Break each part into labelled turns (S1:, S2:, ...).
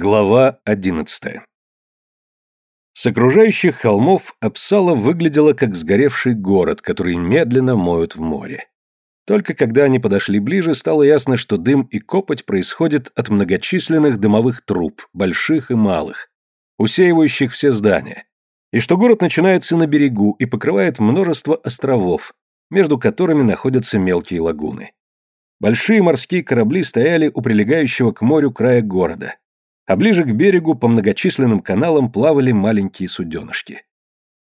S1: Глава одиннадцатая С окружающих холмов Апсала выглядела как сгоревший город, который медленно моют в море. Только когда они подошли ближе, стало ясно, что дым и копоть происходят от многочисленных дымовых труб, больших и малых, усеивающих все здания, и что город начинается на берегу и покрывает множество островов, между которыми находятся мелкие лагуны. Большие морские корабли стояли у прилегающего к морю края города, а ближе к берегу по многочисленным каналам плавали маленькие суденышки.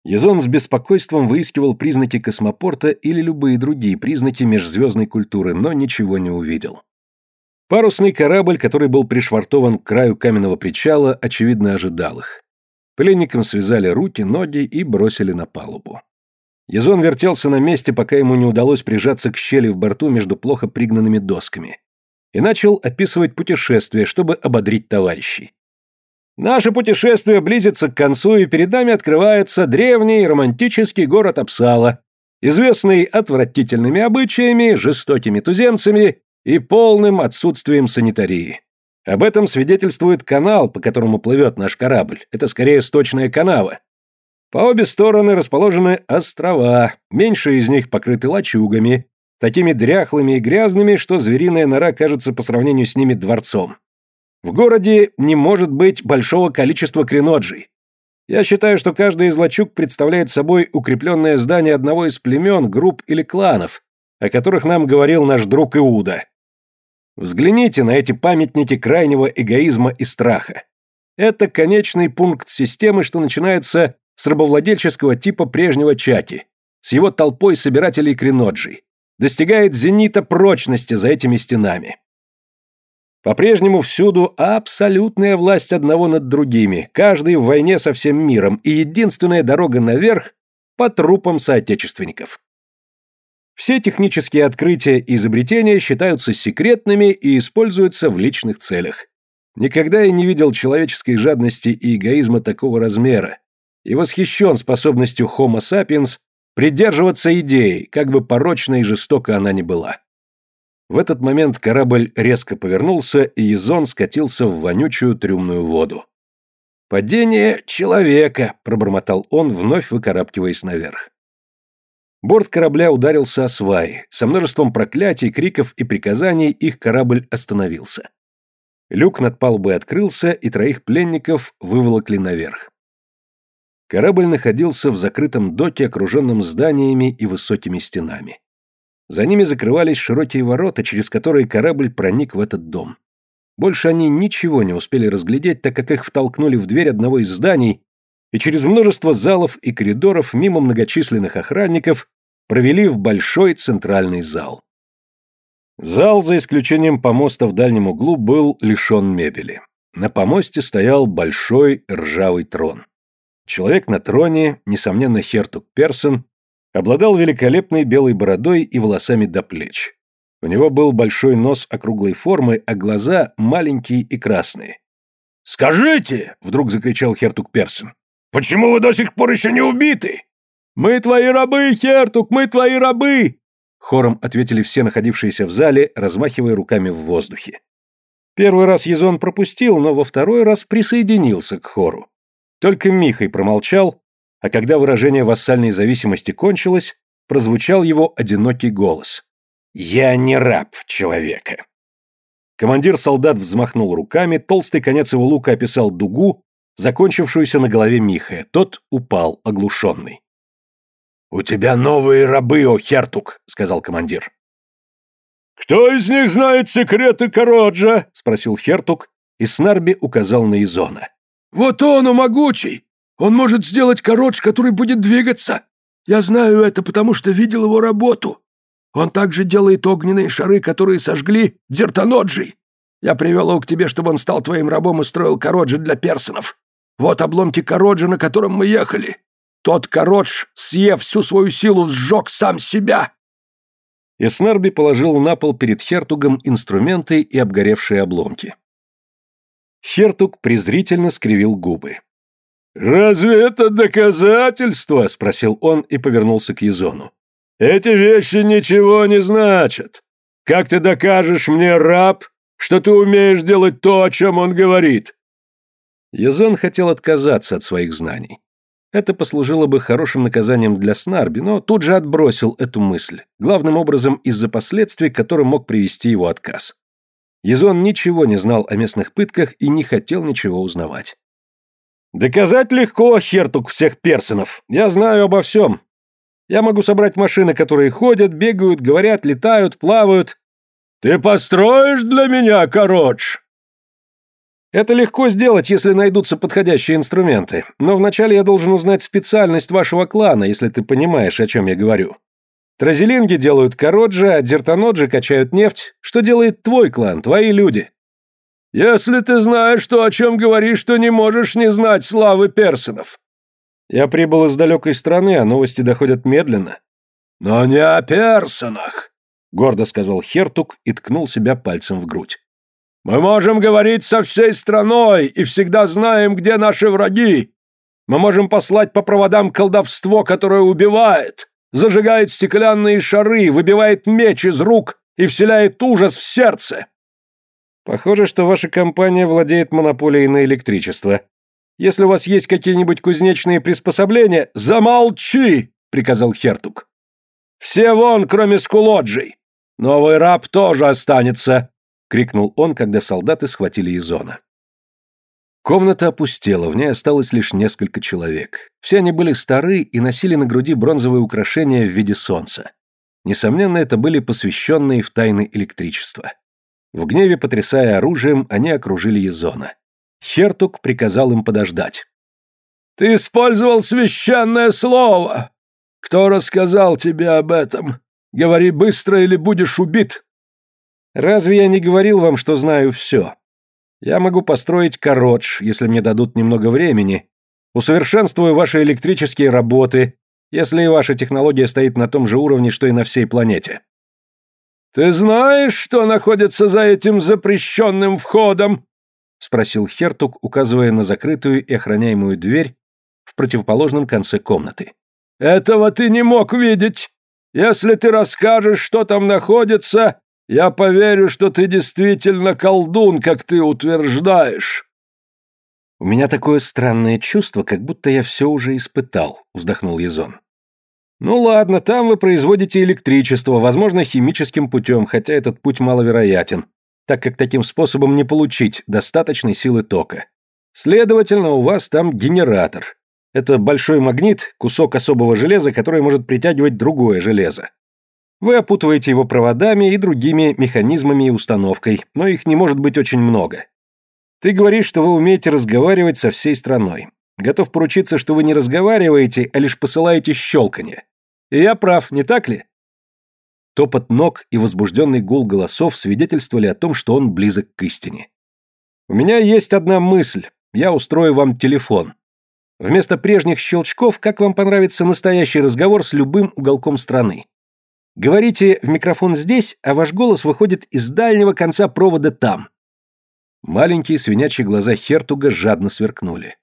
S1: Язон с беспокойством выискивал признаки космопорта или любые другие признаки межзвездной культуры, но ничего не увидел. Парусный корабль, который был пришвартован к краю каменного причала, очевидно ожидал их. Пленникам связали руки, ноги и бросили на палубу. Язон вертелся на месте, пока ему не удалось прижаться к щели в борту между плохо пригнанными досками и начал описывать путешествие, чтобы ободрить товарищей. Наше путешествие близится к концу, и перед нами открывается древний романтический город Апсала, известный отвратительными обычаями, жестокими туземцами и полным отсутствием санитарии. Об этом свидетельствует канал, по которому плывет наш корабль. Это скорее сточная канава. По обе стороны расположены острова, меньшие из них покрыты лачугами, такими дряхлыми и грязными, что звериная нора кажется по сравнению с ними дворцом. В городе не может быть большого количества креноджей. Я считаю, что каждый из лачуг представляет собой укрепленное здание одного из племен, групп или кланов, о которых нам говорил наш друг Иуда. Взгляните на эти памятники крайнего эгоизма и страха. Это конечный пункт системы, что начинается с рабовладельческого типа прежнего Чаки, с его толпой собирателей креноджей достигает зенита прочности за этими стенами. По-прежнему всюду абсолютная власть одного над другими, каждый в войне со всем миром, и единственная дорога наверх по трупам соотечественников. Все технические открытия и изобретения считаются секретными и используются в личных целях. Никогда я не видел человеческой жадности и эгоизма такого размера и восхищен способностью Homo sapiens Придерживаться идеи, как бы порочно и жестоко она ни была. В этот момент корабль резко повернулся, и Езон скатился в вонючую трюмную воду. «Падение человека», — пробормотал он, вновь выкарабкиваясь наверх. Борт корабля ударился о сваи. Со множеством проклятий, криков и приказаний их корабль остановился. Люк над палубой открылся, и троих пленников выволокли наверх. Корабль находился в закрытом доке, окруженном зданиями и высокими стенами. За ними закрывались широкие ворота, через которые корабль проник в этот дом. Больше они ничего не успели разглядеть, так как их втолкнули в дверь одного из зданий и через множество залов и коридоров мимо многочисленных охранников провели в большой центральный зал. Зал, за исключением помоста в дальнем углу, был лишен мебели. На помосте стоял большой ржавый трон. Человек на троне, несомненно, Хертук Персон, обладал великолепной белой бородой и волосами до плеч. У него был большой нос округлой формы, а глаза маленькие и красные. «Скажите!» — вдруг закричал Хертук Персон. «Почему вы до сих пор еще не убиты?» «Мы твои рабы, Хертук, мы твои рабы!» Хором ответили все находившиеся в зале, размахивая руками в воздухе. Первый раз Езон пропустил, но во второй раз присоединился к хору. Только Михай промолчал, а когда выражение вассальной зависимости кончилось, прозвучал его одинокий голос. «Я не раб человека». Командир солдат взмахнул руками, толстый конец его лука описал дугу, закончившуюся на голове Михая. Тот упал, оглушенный. «У тебя новые рабы, о Хертук», — сказал командир. «Кто из них знает секреты Короджа?» — спросил Хертук, и Снарби указал на Изона. «Вот он, он могучий! Он может сделать коротш, который будет двигаться. Я знаю это, потому что видел его работу. Он также делает огненные шары, которые сожгли Дертаноджи. Я привел его к тебе, чтобы он стал твоим рабом и строил короджи для персонов. Вот обломки короджи, на котором мы ехали. Тот кородж, съев всю свою силу, сжег сам себя». И Снарби положил на пол перед Хертугом инструменты и обгоревшие обломки. Хертук презрительно скривил губы. «Разве это доказательство?» – спросил он и повернулся к Езону. «Эти вещи ничего не значат. Как ты докажешь мне, раб, что ты умеешь делать то, о чем он говорит? Язон хотел отказаться от своих знаний. Это послужило бы хорошим наказанием для Снарби, но тут же отбросил эту мысль, главным образом из-за последствий, к которым мог привести его отказ. Язон ничего не знал о местных пытках и не хотел ничего узнавать. «Доказать легко, хертук всех персонов. Я знаю обо всем. Я могу собрать машины, которые ходят, бегают, говорят, летают, плавают». «Ты построишь для меня, короче?» Это легко сделать, если найдутся подходящие инструменты. Но вначале я должен узнать специальность вашего клана, если ты понимаешь, о чем я говорю. Тразелинги делают короджи, а дертаноджи качают нефть. Что делает твой клан, твои люди? Если ты знаешь то, о чем говоришь, то не можешь не знать славы персонов. Я прибыл из далекой страны, а новости доходят медленно. Но не о персонах, гордо сказал Хертук и ткнул себя пальцем в грудь. Мы можем говорить со всей страной и всегда знаем, где наши враги. Мы можем послать по проводам колдовство, которое убивает, зажигает стеклянные шары, выбивает меч из рук и вселяет ужас в сердце. Похоже, что ваша компания владеет монополией на электричество. Если у вас есть какие-нибудь кузнечные приспособления, замолчи, приказал Хертук. Все вон, кроме Скулоджей. Новый раб тоже останется. — крикнул он, когда солдаты схватили Изона. Комната опустела, в ней осталось лишь несколько человек. Все они были стары и носили на груди бронзовые украшения в виде солнца. Несомненно, это были посвященные в тайны электричества. В гневе, потрясая оружием, они окружили Езона. Хертук приказал им подождать. «Ты использовал священное слово! Кто рассказал тебе об этом? Говори быстро или будешь убит!» Разве я не говорил вам, что знаю все? Я могу построить коротш, если мне дадут немного времени. Усовершенствую ваши электрические работы, если и ваша технология стоит на том же уровне, что и на всей планете. Ты знаешь, что находится за этим запрещенным входом? спросил Хертук, указывая на закрытую и охраняемую дверь в противоположном конце комнаты. Этого ты не мог видеть. Если ты расскажешь, что там находится, я поверю, что ты действительно колдун, как ты утверждаешь. У меня такое странное чувство, как будто я все уже испытал, вздохнул Язон. Ну ладно, там вы производите электричество, возможно, химическим путем, хотя этот путь маловероятен, так как таким способом не получить достаточной силы тока. Следовательно, у вас там генератор. Это большой магнит, кусок особого железа, который может притягивать другое железо. Вы опутываете его проводами и другими механизмами и установкой, но их не может быть очень много. Ты говоришь, что вы умеете разговаривать со всей страной. Готов поручиться, что вы не разговариваете, а лишь посылаете щелканье. И я прав, не так ли? Топот ног и возбужденный гул голосов свидетельствовали о том, что он близок к истине. У меня есть одна мысль. Я устрою вам телефон. Вместо прежних щелчков, как вам понравится настоящий разговор с любым уголком страны? Говорите в микрофон здесь, а ваш голос выходит из дальнего конца провода там. Маленькие свинячьи глаза Хертуга жадно сверкнули.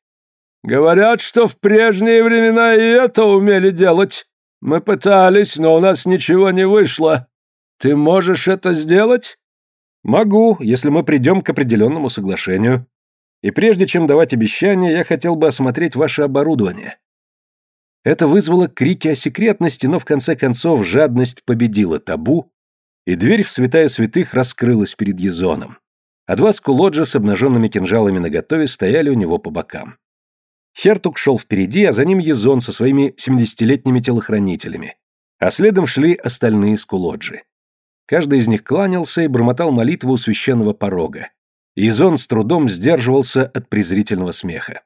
S1: Говорят, что в прежние времена и это умели делать. Мы пытались, но у нас ничего не вышло. Ты можешь это сделать? Могу, если мы придем к определенному соглашению. И прежде чем давать обещания, я хотел бы осмотреть ваше оборудование. Это вызвало крики о секретности, но в конце концов жадность победила табу, и дверь в святая святых раскрылась перед Езоном. А два скулоджа с обнаженными кинжалами наготове стояли у него по бокам. Хертук шел впереди, а за ним Езон со своими семидесятилетними телохранителями, а следом шли остальные скулоджи. Каждый из них кланялся и бормотал молитву у священного порога. Езон с трудом сдерживался от презрительного смеха.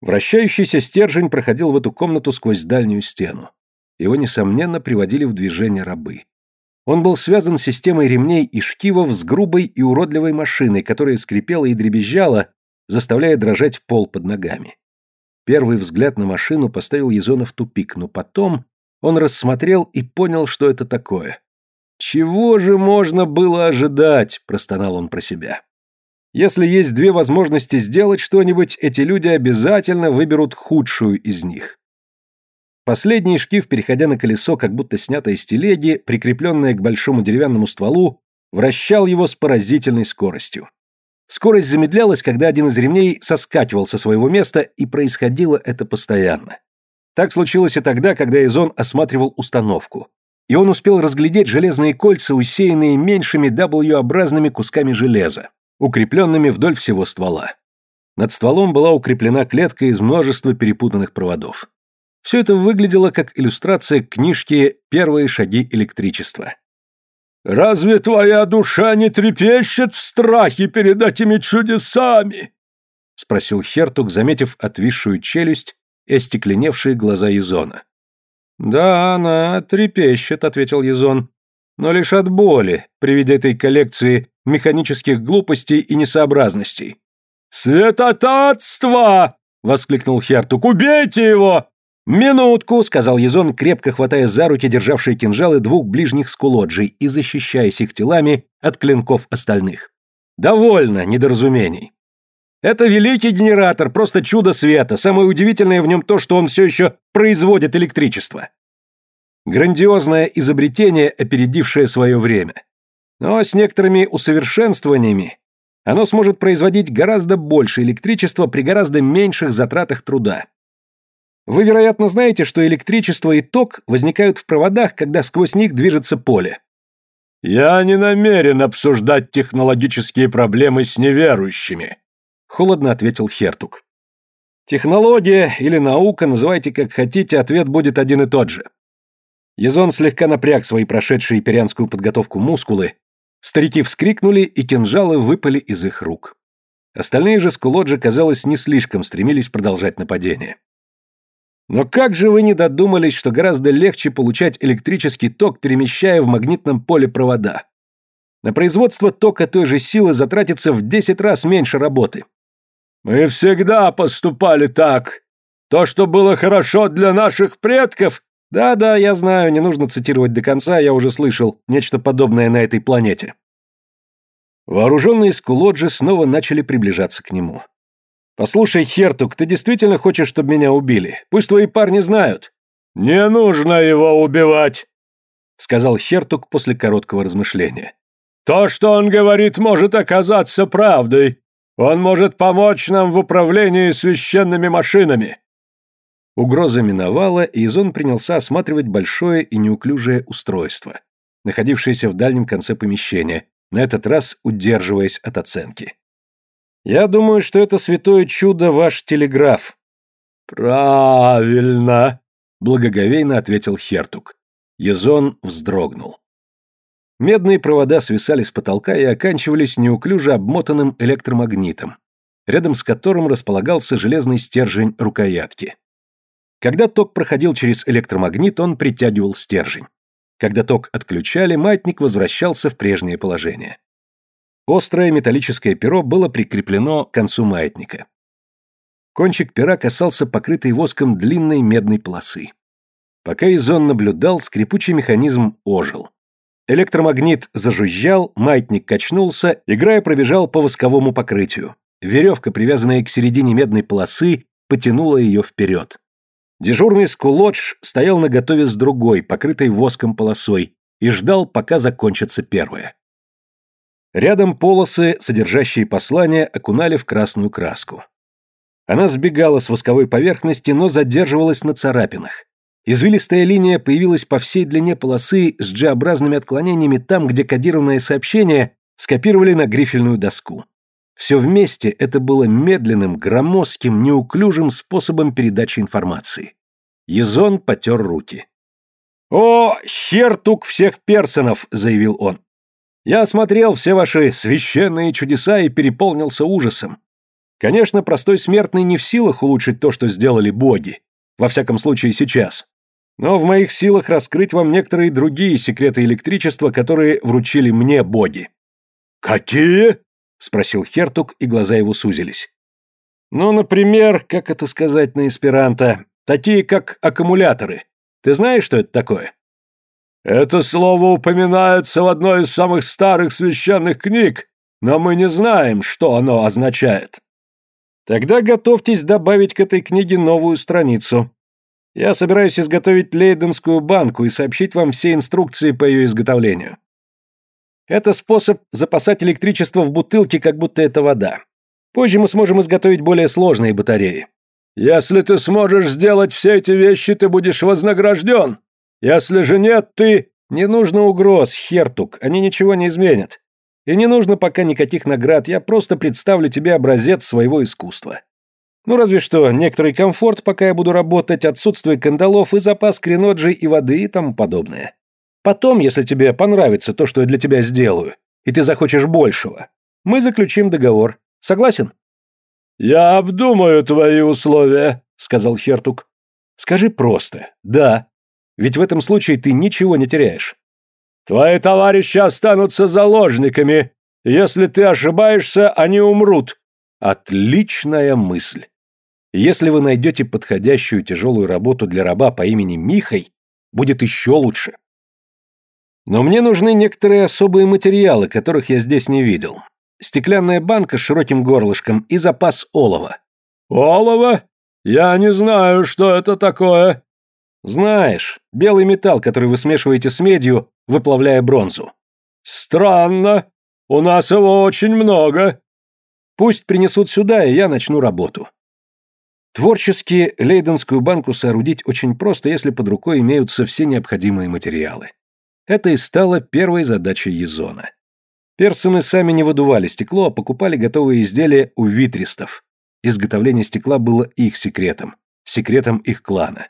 S1: Вращающийся стержень проходил в эту комнату сквозь дальнюю стену. Его, несомненно, приводили в движение рабы. Он был связан системой ремней и шкивов с грубой и уродливой машиной, которая скрипела и дребезжала, заставляя дрожать пол под ногами. Первый взгляд на машину поставил Езона в тупик, но потом он рассмотрел и понял, что это такое. «Чего же можно было ожидать?» – простонал он про себя. Если есть две возможности сделать что-нибудь, эти люди обязательно выберут худшую из них. Последний шкив, переходя на колесо, как будто снятое из телеги, прикрепленное к большому деревянному стволу, вращал его с поразительной скоростью. Скорость замедлялась, когда один из ремней соскакивал со своего места, и происходило это постоянно. Так случилось и тогда, когда Изон осматривал установку. И он успел разглядеть железные кольца, усеянные меньшими W-образными кусками железа, укрепленными вдоль всего ствола. Над стволом была укреплена клетка из множества перепутанных проводов. Все это выглядело как иллюстрация книжки «Первые шаги электричества».
S2: «Разве твоя душа не трепещет в страхе перед этими чудесами?» — спросил Хертук, заметив отвисшую челюсть и остекленевшие глаза Езона.
S1: «Да, она трепещет», — ответил Езон, — «но лишь от боли при виде этой коллекции механических глупостей и несообразностей».
S2: «Святотатство!» — воскликнул Хертук. «Убейте его!
S1: «Минутку», — сказал Язон, крепко хватая за руки державшие кинжалы двух ближних скулоджей и защищаясь их телами от клинков остальных. «Довольно недоразумений. Это великий генератор, просто чудо света. Самое удивительное в нем то, что он все еще производит электричество. Грандиозное изобретение, опередившее свое время. Но с некоторыми усовершенствованиями оно сможет производить гораздо больше электричества при гораздо меньших затратах труда. Вы, вероятно, знаете, что электричество и ток возникают в проводах, когда сквозь них движется поле.
S2: Я не намерен обсуждать технологические проблемы с неверующими, холодно ответил Хертук.
S1: Технология или наука, называйте как хотите, ответ будет один и тот же. Езон слегка напряг свои прошедшие перианскую подготовку мускулы, старики вскрикнули, и кинжалы выпали из их рук. Остальные же скулоджи, казалось, не слишком стремились продолжать нападение. Но как же вы не додумались, что гораздо легче получать электрический ток, перемещая в магнитном поле провода? На производство тока той же силы затратится в 10 раз меньше работы.
S2: Мы всегда поступали так. То, что было хорошо для наших предков...
S1: Да-да, я знаю, не нужно цитировать до конца, я уже слышал нечто подобное на этой планете. Вооруженные скулоджи снова начали приближаться к нему. «Послушай, Хертук, ты действительно хочешь, чтобы меня убили? Пусть твои парни знают».
S2: «Не нужно его убивать», —
S1: сказал Хертук после короткого размышления.
S2: «То, что он говорит, может оказаться правдой. Он может помочь нам в управлении священными машинами».
S1: Угроза миновала, и Изон принялся осматривать большое и неуклюжее устройство, находившееся в дальнем конце помещения, на этот раз удерживаясь от оценки. Я думаю, что это святое чудо ваш телеграф.
S2: Правильно,
S1: благоговейно ответил Хертук. Езон вздрогнул. Медные провода свисали с потолка и оканчивались неуклюже обмотанным электромагнитом, рядом с которым располагался железный стержень рукоятки. Когда ток проходил через электромагнит, он притягивал стержень. Когда ток отключали, маятник возвращался в прежнее положение. Острое металлическое перо было прикреплено к концу маятника. Кончик пера касался покрытой воском длинной медной полосы. Пока Изон наблюдал, скрипучий механизм ожил. Электромагнит зажужжал, маятник качнулся, играя пробежал по восковому покрытию. Веревка, привязанная к середине медной полосы, потянула ее вперед. Дежурный скулодж стоял наготове с другой, покрытой воском полосой, и ждал, пока закончится первая. Рядом полосы, содержащие послания, окунали в красную краску. Она сбегала с восковой поверхности, но задерживалась на царапинах. Извилистая линия появилась по всей длине полосы с G-образными отклонениями там, где кодированное сообщение скопировали на грифельную доску. Все вместе это было медленным, громоздким, неуклюжим способом передачи информации. Езон потер руки. «О, хертук всех персонов!» — заявил он. Я осмотрел все ваши священные чудеса и переполнился ужасом. Конечно, простой смертный не в силах улучшить то, что сделали боги. Во всяком случае, сейчас. Но в моих силах раскрыть вам некоторые другие секреты электричества, которые вручили мне боги.
S2: «Какие?» — спросил
S1: Хертук, и глаза его сузились. «Ну, например, как это сказать на эсперанто, такие как аккумуляторы. Ты знаешь, что это такое?»
S2: Это слово упоминается в одной из самых старых священных книг, но мы не знаем, что оно означает.
S1: Тогда готовьтесь добавить к этой книге новую страницу. Я собираюсь изготовить лейденскую банку и сообщить вам все инструкции по ее изготовлению. Это способ запасать электричество в бутылке, как будто это вода. Позже мы сможем изготовить более сложные батареи.
S2: Если ты сможешь сделать все эти вещи, ты будешь вознагражден. Если же нет, ты...
S1: Не нужно угроз, Хертук, они ничего не изменят. И не нужно пока никаких наград, я просто представлю тебе образец своего искусства. Ну разве что некоторый комфорт, пока я буду работать, отсутствие кандалов и запас креноджи и воды и тому подобное. Потом, если тебе понравится то, что я для тебя сделаю, и ты захочешь большего, мы заключим договор. Согласен?
S2: «Я обдумаю твои условия», — сказал Хертук.
S1: «Скажи просто «да», ведь в этом случае ты ничего не теряешь.
S2: Твои товарищи останутся заложниками. Если ты ошибаешься, они умрут.
S1: Отличная мысль. Если вы найдете подходящую тяжелую работу для раба по имени Михай, будет еще лучше. Но мне нужны некоторые особые материалы, которых я здесь не видел. Стеклянная банка с широким горлышком и запас олова.
S2: Олова? Я не знаю, что это такое.
S1: Знаешь, белый металл, который вы смешиваете с медью, выплавляя бронзу.
S2: Странно. У нас его очень много.
S1: Пусть принесут сюда, и я начну работу. Творчески лейденскую банку соорудить очень просто, если под рукой имеются все необходимые материалы. Это и стало первой задачей Езона. Персоны сами не выдували стекло, а покупали готовые изделия у витристов. Изготовление стекла было их секретом, секретом их клана.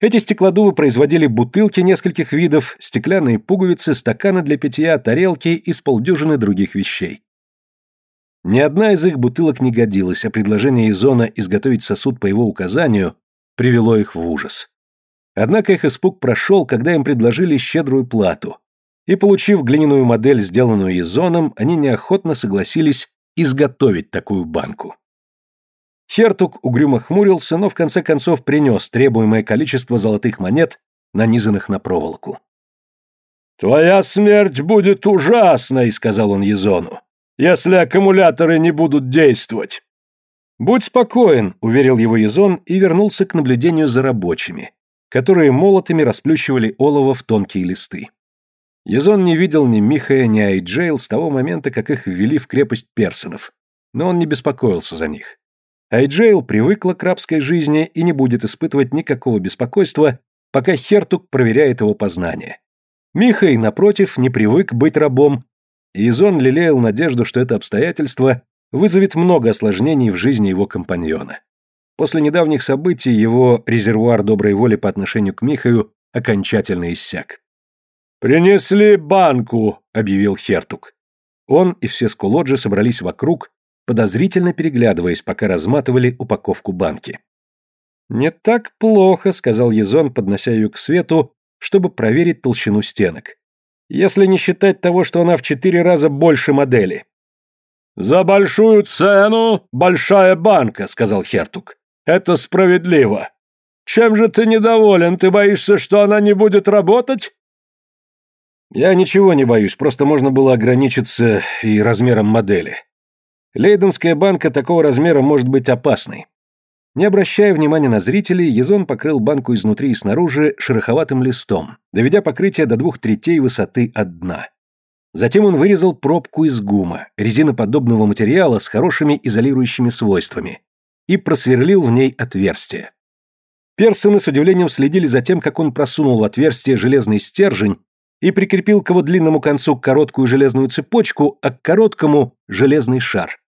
S1: Эти стеклодувы производили бутылки нескольких видов, стеклянные пуговицы, стаканы для питья, тарелки и с полдюжины других вещей. Ни одна из их бутылок не годилась, а предложение Изона изготовить сосуд по его указанию привело их в ужас. Однако их испуг прошел, когда им предложили щедрую плату, и, получив глиняную модель, сделанную Изоном, они неохотно согласились изготовить такую банку. Хертук угрюмо хмурился, но в конце концов принес требуемое количество золотых монет, нанизанных на проволоку.
S2: «Твоя смерть будет ужасной», — сказал он Езону, «если аккумуляторы не будут действовать».
S1: «Будь спокоен», — уверил его Езон и вернулся к наблюдению за рабочими, которые молотами расплющивали олово в тонкие листы. Язон не видел ни Михая, ни Айджейл с того момента, как их ввели в крепость персонов, но он не беспокоился за них. Айджейл привыкла к рабской жизни и не будет испытывать никакого беспокойства, пока Хертук проверяет его познания. Михай, напротив, не привык быть рабом, и Язон лелеял надежду, что это обстоятельство вызовет много осложнений в жизни его компаньона. После недавних событий его резервуар доброй воли по отношению к Михаю окончательно иссяк.
S2: «Принесли банку», — объявил Хертук.
S1: Он и все скулоджи собрались вокруг, подозрительно переглядываясь, пока разматывали упаковку банки. «Не так плохо», — сказал Езон, поднося ее к свету, чтобы проверить толщину стенок. «Если не считать того, что она в четыре раза больше модели».
S2: «За большую цену большая банка», — сказал Хертук. «Это справедливо. Чем же ты недоволен? Ты боишься, что она не будет работать?»
S1: «Я ничего не боюсь, просто можно было ограничиться и размером модели. Лейденская банка такого размера может быть опасной. Не обращая внимания на зрителей, Езон покрыл банку изнутри и снаружи шероховатым листом, доведя покрытие до двух третей высоты от дна. Затем он вырезал пробку из гума, резиноподобного материала с хорошими изолирующими свойствами, и просверлил в ней отверстие. Персоны с удивлением следили за тем, как он просунул в отверстие железный стержень и прикрепил к его длинному концу короткую железную цепочку, а к короткому — железный шар.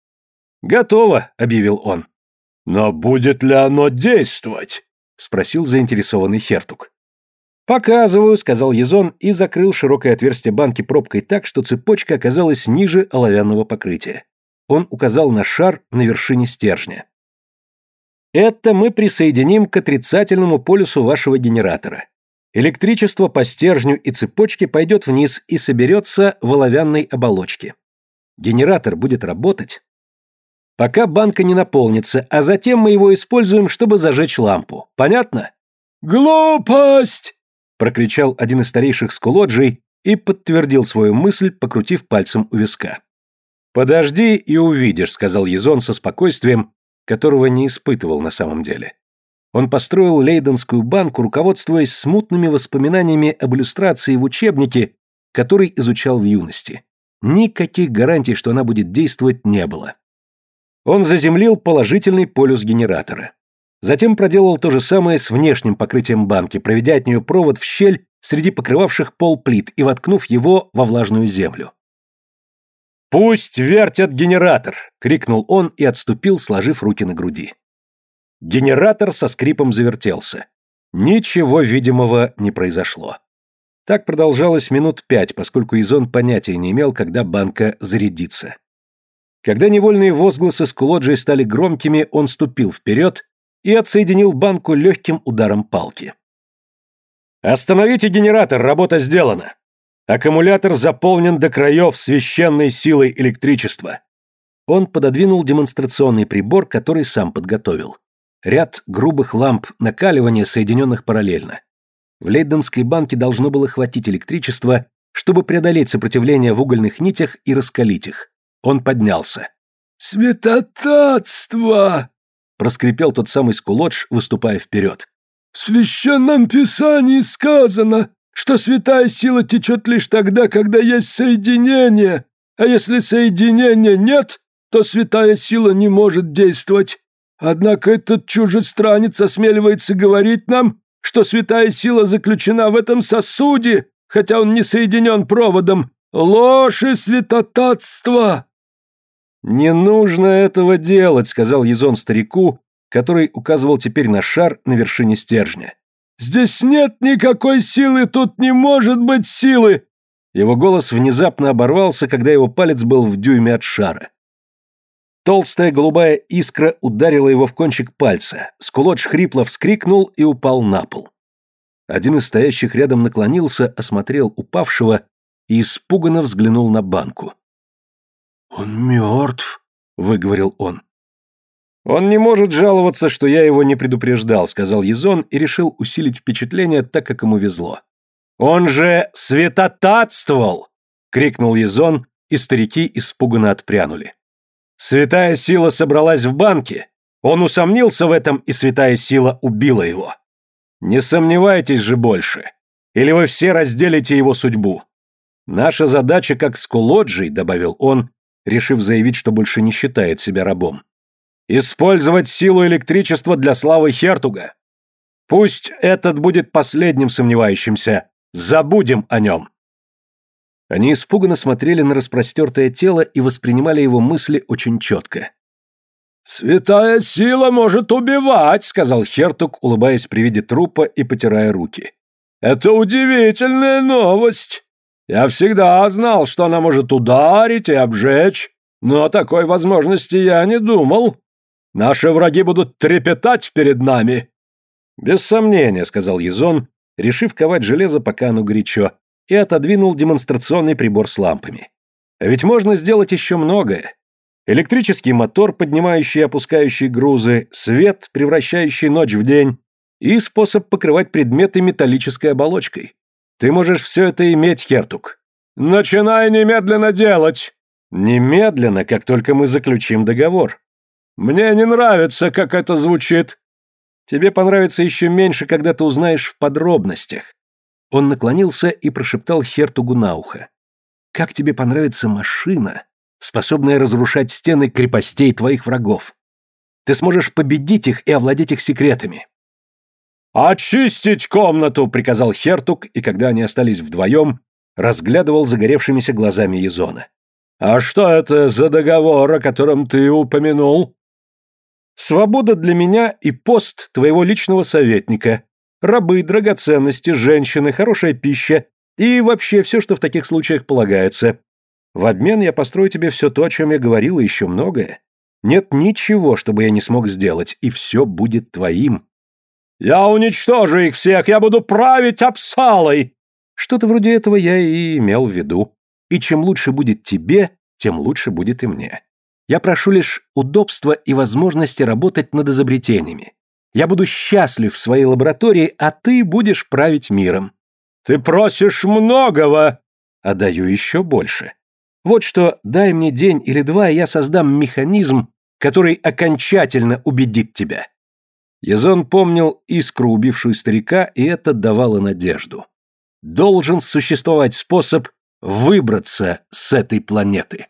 S1: «Готово», — объявил он.
S2: «Но будет ли оно действовать?»
S1: — спросил заинтересованный Хертук. «Показываю», — сказал Езон и закрыл широкое отверстие банки пробкой так, что цепочка оказалась ниже оловянного покрытия. Он указал на шар на вершине стержня. «Это мы присоединим к отрицательному полюсу вашего генератора. Электричество по стержню и цепочке пойдет вниз и соберется в оловянной оболочке. Генератор будет работать, пока банка не наполнится, а затем мы его используем, чтобы зажечь лампу. Понятно?
S2: «Глупость!» — прокричал один из старейших скулоджей и подтвердил свою мысль, покрутив пальцем у виска.
S1: «Подожди и увидишь», — сказал Езон со спокойствием, которого не испытывал на самом деле. Он построил Лейденскую банку, руководствуясь смутными воспоминаниями об иллюстрации в учебнике, который изучал в юности. никаких гарантий, что она будет действовать, не было. Он заземлил положительный полюс генератора. Затем проделал то же самое с внешним покрытием банки, проведя от нее провод в щель среди покрывавших пол плит и воткнув его во влажную землю. «Пусть вертят генератор!» — крикнул он и отступил, сложив руки на груди. Генератор со скрипом завертелся. Ничего видимого не произошло. Так продолжалось минут пять, поскольку Изон понятия не имел, когда банка зарядится. Когда невольные возгласы с Кулоджей стали громкими, он ступил вперед и отсоединил банку легким ударом палки. «Остановите генератор, работа сделана. Аккумулятор заполнен до краев священной силой электричества». Он пододвинул демонстрационный прибор, который сам подготовил. Ряд грубых ламп накаливания, соединенных параллельно. В Лейденской банке должно было хватить электричества, чтобы преодолеть сопротивление в угольных нитях и раскалить их. Он поднялся.
S2: «Святотатство!»
S1: проскрипел тот самый Скулодж, выступая вперед.
S2: «В священном писании сказано, что святая сила течет лишь тогда, когда есть соединение, а если соединения нет, то святая сила не может действовать. Однако этот чужестранец осмеливается говорить нам, что святая сила заключена в этом сосуде, хотя он не соединен проводом. Ложь и святотатство!»
S1: «Не нужно этого делать», — сказал Езон старику, который указывал теперь на шар на вершине стержня.
S2: «Здесь нет никакой силы, тут не может быть силы!»
S1: Его голос внезапно оборвался, когда его палец был в дюйме от шара. Толстая голубая искра ударила его в кончик пальца. Скулодж хрипло вскрикнул и упал на пол. Один из стоящих рядом наклонился, осмотрел упавшего и испуганно взглянул на банку.
S2: «Он мертв», — выговорил он.
S1: «Он не может жаловаться, что я его не предупреждал», — сказал Езон и решил усилить впечатление так, как ему везло. «Он же святотатствовал!» — крикнул Езон, и старики испуганно отпрянули. «Святая сила собралась в банке. Он усомнился в этом, и святая сила убила его. Не сомневайтесь же больше, или вы все разделите его судьбу. Наша задача, как с добавил он, решив заявить, что больше не считает себя рабом. «Использовать силу электричества для славы Хертуга. Пусть этот будет последним сомневающимся. Забудем о нем». Они испуганно смотрели на распростертое тело и воспринимали его мысли очень четко.
S2: «Святая сила может убивать», — сказал Хертуг, улыбаясь при виде трупа и потирая руки. «Это удивительная новость. Я всегда знал, что она может ударить и обжечь, но о такой возможности я не думал. Наши враги будут трепетать перед нами».
S1: «Без сомнения», — сказал Езон, решив ковать железо, пока оно горячо, и отодвинул демонстрационный прибор с лампами. «А ведь можно сделать еще многое. Электрический мотор, поднимающий и опускающий грузы, свет, превращающий ночь в день, и способ покрывать предметы металлической оболочкой. Ты можешь все это иметь, Хертук.
S2: Начинай немедленно делать.
S1: Немедленно, как только мы заключим договор.
S2: Мне не нравится, как это звучит.
S1: Тебе понравится еще меньше, когда ты узнаешь в подробностях. Он наклонился и прошептал Хертугу на ухо. Как тебе понравится машина, способная разрушать стены крепостей твоих врагов? Ты сможешь победить их и овладеть их секретами.
S2: «Очистить комнату!» — приказал Хертук, и когда они остались вдвоем, разглядывал загоревшимися глазами Езона. «А что это за договор, о котором ты упомянул?»
S1: «Свобода для меня и пост твоего личного советника, рабы, драгоценности, женщины, хорошая пища и вообще все, что в таких случаях полагается. В обмен я построю тебе все то, о чем я говорил, и еще многое. Нет ничего, чтобы я не смог сделать, и все будет твоим».
S2: «Я уничтожу их всех, я буду править Апсалой!»
S1: Что-то вроде этого я и имел в виду. И чем лучше будет тебе, тем лучше будет и мне. Я прошу лишь удобства и возможности работать над изобретениями. Я буду счастлив в своей лаборатории, а ты будешь править миром.
S2: Ты просишь многого.
S1: А даю еще больше. Вот что, дай мне день или два, и я создам механизм, который окончательно убедит тебя. Язон помнил искру, убившую старика, и это давало надежду. Должен существовать способ выбраться с этой планеты.